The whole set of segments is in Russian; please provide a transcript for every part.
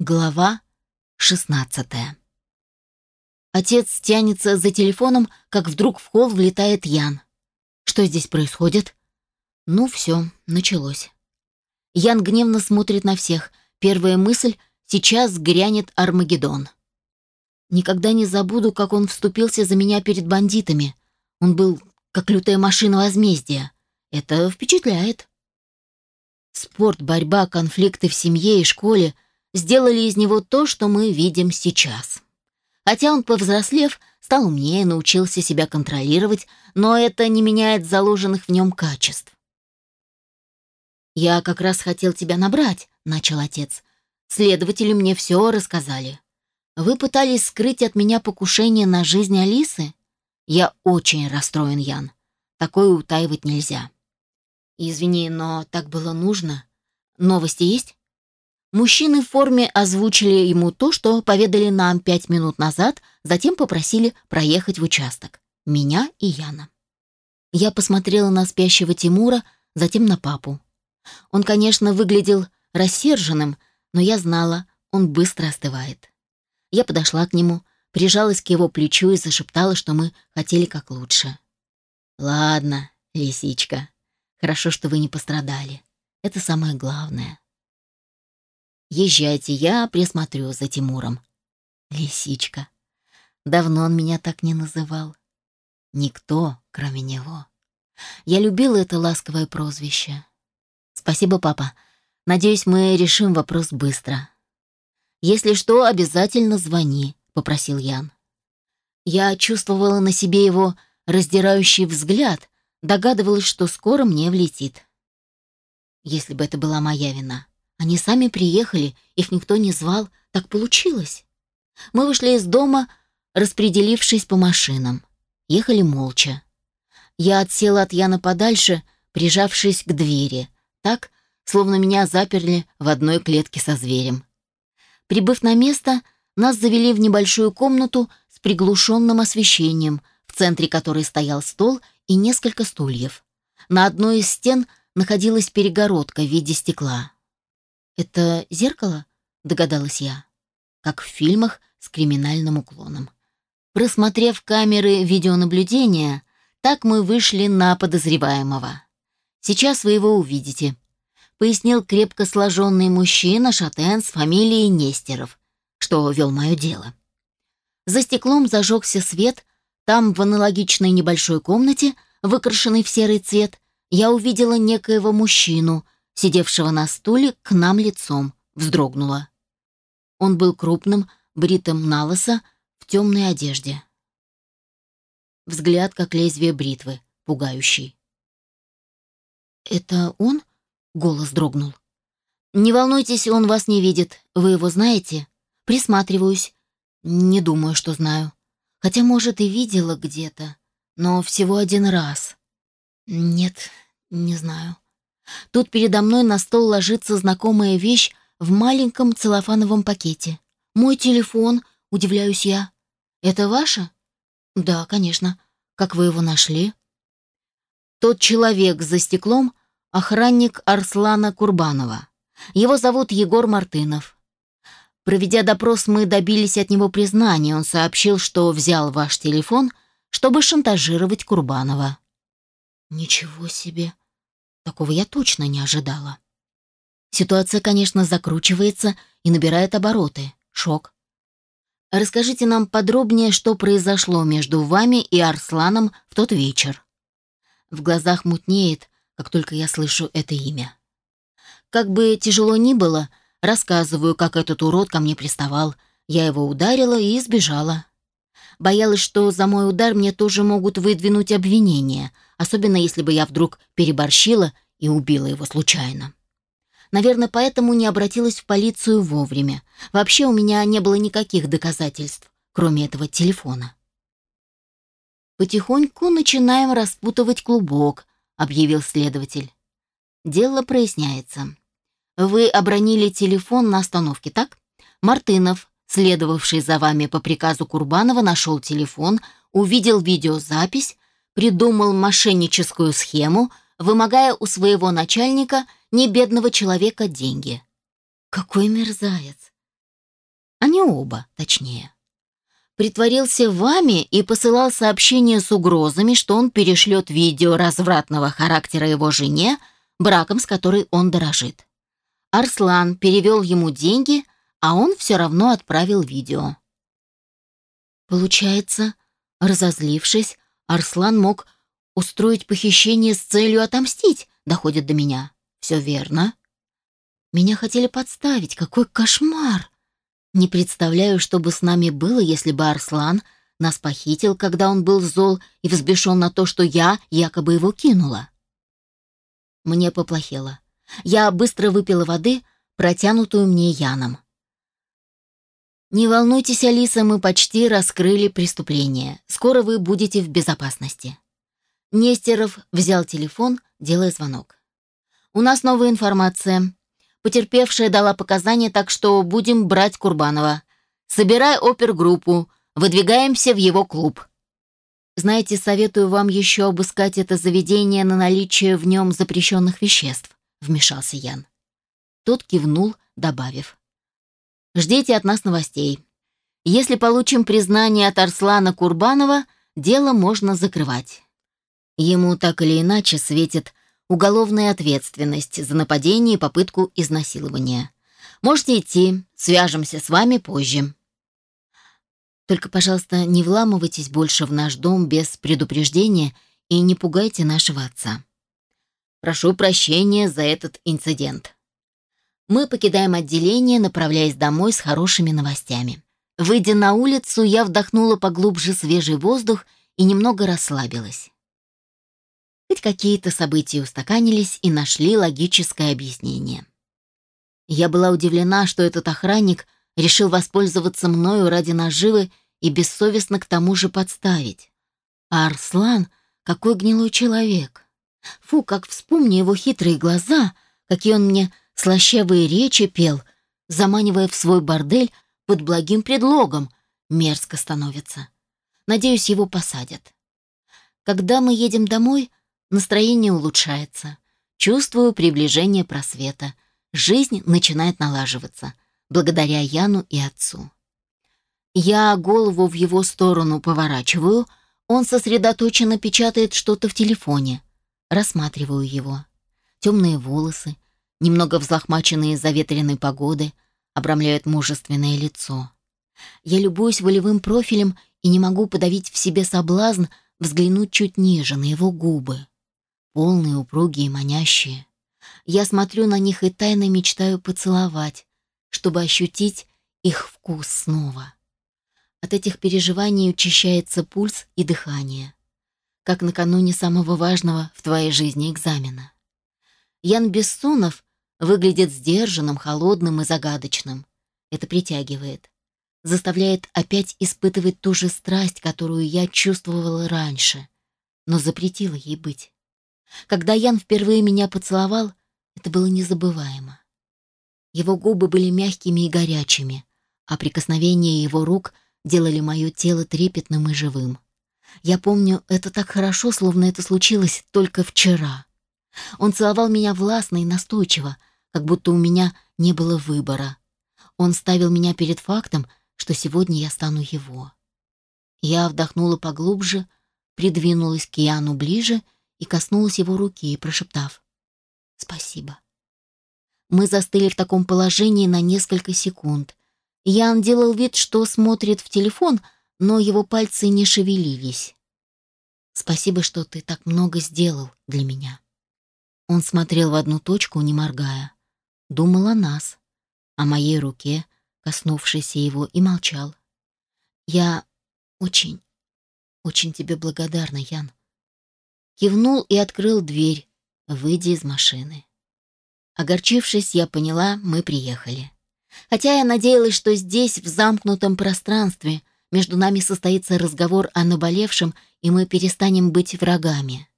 Глава 16 Отец тянется за телефоном, как вдруг в холл влетает Ян. Что здесь происходит? Ну все, началось. Ян гневно смотрит на всех. Первая мысль — сейчас грянет Армагеддон. Никогда не забуду, как он вступился за меня перед бандитами. Он был как лютая машина возмездия. Это впечатляет. Спорт, борьба, конфликты в семье и школе — сделали из него то, что мы видим сейчас. Хотя он, повзрослев, стал умнее, научился себя контролировать, но это не меняет заложенных в нем качеств. «Я как раз хотел тебя набрать», — начал отец. «Следователи мне все рассказали. Вы пытались скрыть от меня покушение на жизнь Алисы? Я очень расстроен, Ян. Такое утаивать нельзя». «Извини, но так было нужно. Новости есть?» Мужчины в форме озвучили ему то, что поведали нам пять минут назад, затем попросили проехать в участок. Меня и Яна. Я посмотрела на спящего Тимура, затем на папу. Он, конечно, выглядел рассерженным, но я знала, он быстро остывает. Я подошла к нему, прижалась к его плечу и зашептала, что мы хотели как лучше. «Ладно, лисичка, хорошо, что вы не пострадали. Это самое главное». Езжайте, я присмотрю за Тимуром. Лисичка. Давно он меня так не называл. Никто, кроме него. Я любила это ласковое прозвище. Спасибо, папа. Надеюсь, мы решим вопрос быстро. Если что, обязательно звони, попросил Ян. Я чувствовала на себе его раздирающий взгляд, догадывалась, что скоро мне влетит. Если бы это была моя вина. Они сами приехали, их никто не звал, так получилось. Мы вышли из дома, распределившись по машинам. Ехали молча. Я отсела от Яна подальше, прижавшись к двери, так, словно меня заперли в одной клетке со зверем. Прибыв на место, нас завели в небольшую комнату с приглушенным освещением, в центре которой стоял стол и несколько стульев. На одной из стен находилась перегородка в виде стекла. «Это зеркало?» — догадалась я. Как в фильмах с криминальным уклоном. Просмотрев камеры видеонаблюдения, так мы вышли на подозреваемого. Сейчас вы его увидите. Пояснил крепко сложенный мужчина, шатен с фамилией Нестеров, что вел мое дело. За стеклом зажегся свет, там в аналогичной небольшой комнате, выкрашенной в серый цвет, я увидела некоего мужчину — сидевшего на стуле, к нам лицом, вздрогнула. Он был крупным, бритым на лысо, в темной одежде. Взгляд, как лезвие бритвы, пугающий. «Это он?» — голос дрогнул. «Не волнуйтесь, он вас не видит. Вы его знаете?» «Присматриваюсь. Не думаю, что знаю. Хотя, может, и видела где-то, но всего один раз. Нет, не знаю». Тут передо мной на стол ложится знакомая вещь в маленьком целлофановом пакете. Мой телефон, удивляюсь я. Это ваше? Да, конечно. Как вы его нашли? Тот человек за стеклом — охранник Арслана Курбанова. Его зовут Егор Мартынов. Проведя допрос, мы добились от него признания. Он сообщил, что взял ваш телефон, чтобы шантажировать Курбанова. Ничего себе! Такого я точно не ожидала. Ситуация, конечно, закручивается и набирает обороты. Шок. Расскажите нам подробнее, что произошло между вами и Арсланом в тот вечер. В глазах мутнеет, как только я слышу это имя. Как бы тяжело ни было, рассказываю, как этот урод ко мне приставал. Я его ударила и сбежала. Боялась, что за мой удар мне тоже могут выдвинуть обвинения — особенно если бы я вдруг переборщила и убила его случайно. Наверное, поэтому не обратилась в полицию вовремя. Вообще у меня не было никаких доказательств, кроме этого телефона. «Потихоньку начинаем распутывать клубок», — объявил следователь. «Дело проясняется. Вы обронили телефон на остановке, так? Мартынов, следовавший за вами по приказу Курбанова, нашел телефон, увидел видеозапись, придумал мошенническую схему, вымогая у своего начальника, небедного человека, деньги. Какой мерзавец! Они оба, точнее. Притворился вами и посылал сообщения с угрозами, что он перешлет видео развратного характера его жене, браком с которой он дорожит. Арслан перевел ему деньги, а он все равно отправил видео. Получается, разозлившись, Арслан мог устроить похищение с целью отомстить, доходит до меня. Все верно. Меня хотели подставить. Какой кошмар! Не представляю, что бы с нами было, если бы Арслан нас похитил, когда он был зол и взбешен на то, что я якобы его кинула. Мне поплохело. Я быстро выпила воды, протянутую мне Яном. «Не волнуйтесь, Алиса, мы почти раскрыли преступление. Скоро вы будете в безопасности». Нестеров взял телефон, делая звонок. «У нас новая информация. Потерпевшая дала показания, так что будем брать Курбанова. Собирай опергруппу, выдвигаемся в его клуб». «Знаете, советую вам еще обыскать это заведение на наличие в нем запрещенных веществ», — вмешался Ян. Тот кивнул, добавив. Ждите от нас новостей. Если получим признание от Арслана Курбанова, дело можно закрывать. Ему так или иначе светит уголовная ответственность за нападение и попытку изнасилования. Можете идти, свяжемся с вами позже. Только, пожалуйста, не вламывайтесь больше в наш дом без предупреждения и не пугайте нашего отца. Прошу прощения за этот инцидент. Мы покидаем отделение, направляясь домой с хорошими новостями. Выйдя на улицу, я вдохнула поглубже свежий воздух и немного расслабилась. Хоть какие-то события устаканились и нашли логическое объяснение. Я была удивлена, что этот охранник решил воспользоваться мною ради наживы и бессовестно к тому же подставить. А Арслан — какой гнилой человек. Фу, как вспомню его хитрые глаза, какие он мне слащавые речи пел, заманивая в свой бордель под благим предлогом. Мерзко становится. Надеюсь, его посадят. Когда мы едем домой, настроение улучшается. Чувствую приближение просвета. Жизнь начинает налаживаться, благодаря Яну и отцу. Я голову в его сторону поворачиваю, он сосредоточенно печатает что-то в телефоне. Рассматриваю его. Темные волосы, немного взлохмаченные из-за погоды, обрамляют мужественное лицо. Я любуюсь волевым профилем и не могу подавить в себе соблазн взглянуть чуть ниже на его губы. Полные, упругие манящие. Я смотрю на них и тайно мечтаю поцеловать, чтобы ощутить их вкус снова. От этих переживаний учащается пульс и дыхание, как накануне самого важного в твоей жизни экзамена. Ян Бессонов Выглядит сдержанным, холодным и загадочным. Это притягивает. Заставляет опять испытывать ту же страсть, которую я чувствовала раньше, но запретила ей быть. Когда Ян впервые меня поцеловал, это было незабываемо. Его губы были мягкими и горячими, а прикосновения его рук делали мое тело трепетным и живым. Я помню это так хорошо, словно это случилось только вчера. Он целовал меня властно и настойчиво, как будто у меня не было выбора. Он ставил меня перед фактом, что сегодня я стану его. Я вдохнула поглубже, придвинулась к Яну ближе и коснулась его руки, прошептав «Спасибо». Мы застыли в таком положении на несколько секунд. Ян делал вид, что смотрит в телефон, но его пальцы не шевелились. «Спасибо, что ты так много сделал для меня». Он смотрел в одну точку, не моргая. Думал о нас, о моей руке, коснувшейся его, и молчал. «Я очень, очень тебе благодарна, Ян». Кивнул и открыл дверь, выйдя из машины. Огорчившись, я поняла, мы приехали. Хотя я надеялась, что здесь, в замкнутом пространстве, между нами состоится разговор о наболевшем, и мы перестанем быть врагами.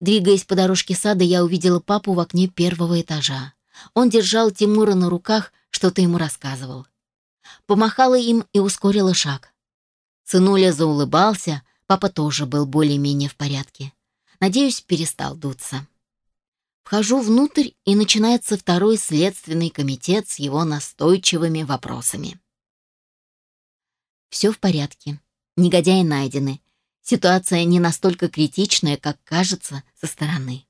Двигаясь по дорожке сада, я увидела папу в окне первого этажа. Он держал Тимура на руках, что-то ему рассказывал. Помахала им и ускорила шаг. Сынуля заулыбался, папа тоже был более-менее в порядке. Надеюсь, перестал дуться. Вхожу внутрь, и начинается второй следственный комитет с его настойчивыми вопросами. Все в порядке. Негодяи найдены. Ситуация не настолько критичная, как кажется со стороны.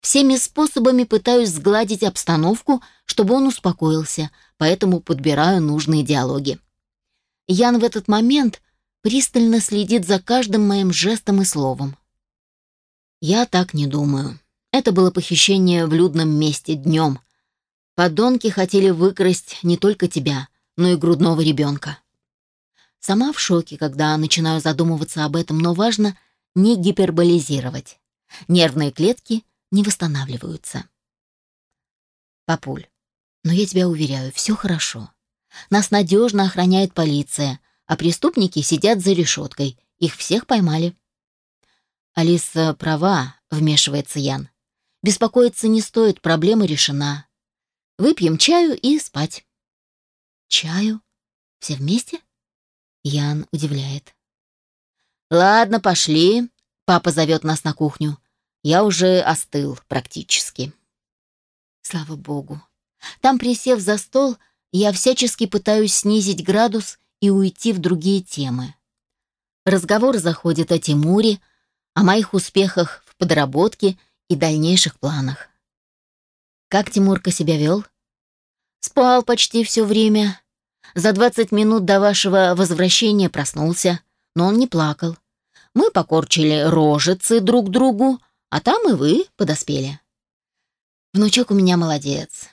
Всеми способами пытаюсь сгладить обстановку, чтобы он успокоился, поэтому подбираю нужные диалоги. Ян в этот момент пристально следит за каждым моим жестом и словом. Я так не думаю. Это было похищение в людном месте днем. Подонки хотели выкрасть не только тебя, но и грудного ребенка. Сама в шоке, когда начинаю задумываться об этом, но важно не гиперболизировать. Нервные клетки не восстанавливаются. Папуль, но я тебя уверяю, все хорошо. Нас надежно охраняет полиция, а преступники сидят за решеткой. Их всех поймали. Алиса права, вмешивается Ян. Беспокоиться не стоит, проблема решена. Выпьем чаю и спать. Чаю? Все вместе? Ян удивляет. Ладно, пошли. Папа зовет нас на кухню. Я уже остыл практически. Слава богу. Там, присев за стол, я всячески пытаюсь снизить градус и уйти в другие темы. Разговор заходит о Тимуре, о моих успехах в подработке и дальнейших планах. Как Тимурка себя вел? Спал почти все время. За 20 минут до вашего возвращения проснулся, но он не плакал. Мы покорчили рожицы друг другу, а там и вы подоспели. Внучок у меня молодец.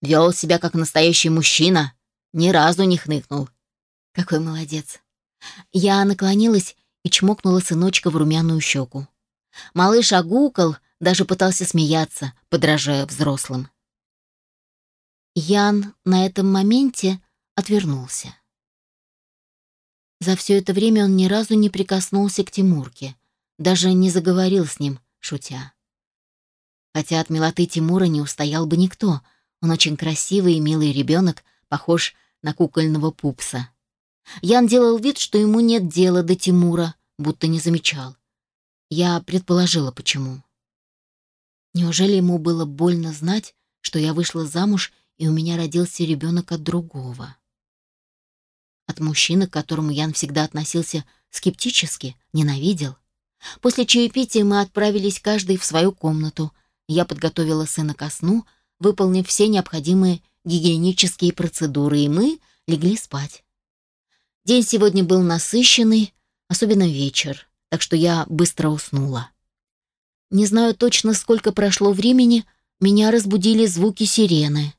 Вел себя как настоящий мужчина, ни разу не хныкнул. Какой молодец. Я наклонилась и чмокнула сыночка в румяную щеку. Малыш огукал, даже пытался смеяться, подражая взрослым. Ян на этом моменте отвернулся. За все это время он ни разу не прикоснулся к Тимурке, даже не заговорил с ним, шутя. Хотя от милоты Тимура не устоял бы никто, он очень красивый и милый ребенок, похож на кукольного пупса. Ян делал вид, что ему нет дела до Тимура, будто не замечал. Я предположила, почему. Неужели ему было больно знать, что я вышла замуж и у меня родился ребенок от другого? От мужчины, к которому Ян всегда относился скептически, ненавидел. После чаепития мы отправились каждый в свою комнату. Я подготовила сына ко сну, выполнив все необходимые гигиенические процедуры, и мы легли спать. День сегодня был насыщенный, особенно вечер, так что я быстро уснула. Не знаю точно, сколько прошло времени, меня разбудили звуки сирены.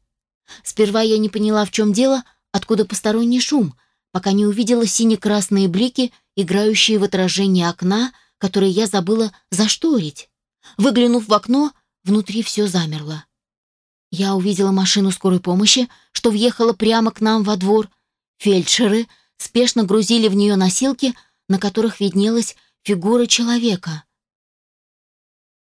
Сперва я не поняла, в чем дело, откуда посторонний шум, пока не увидела сине-красные блики, играющие в отражении окна, которые я забыла зашторить. Выглянув в окно, внутри все замерло. Я увидела машину скорой помощи, что въехала прямо к нам во двор. Фельдшеры спешно грузили в нее носилки, на которых виднелась фигура человека.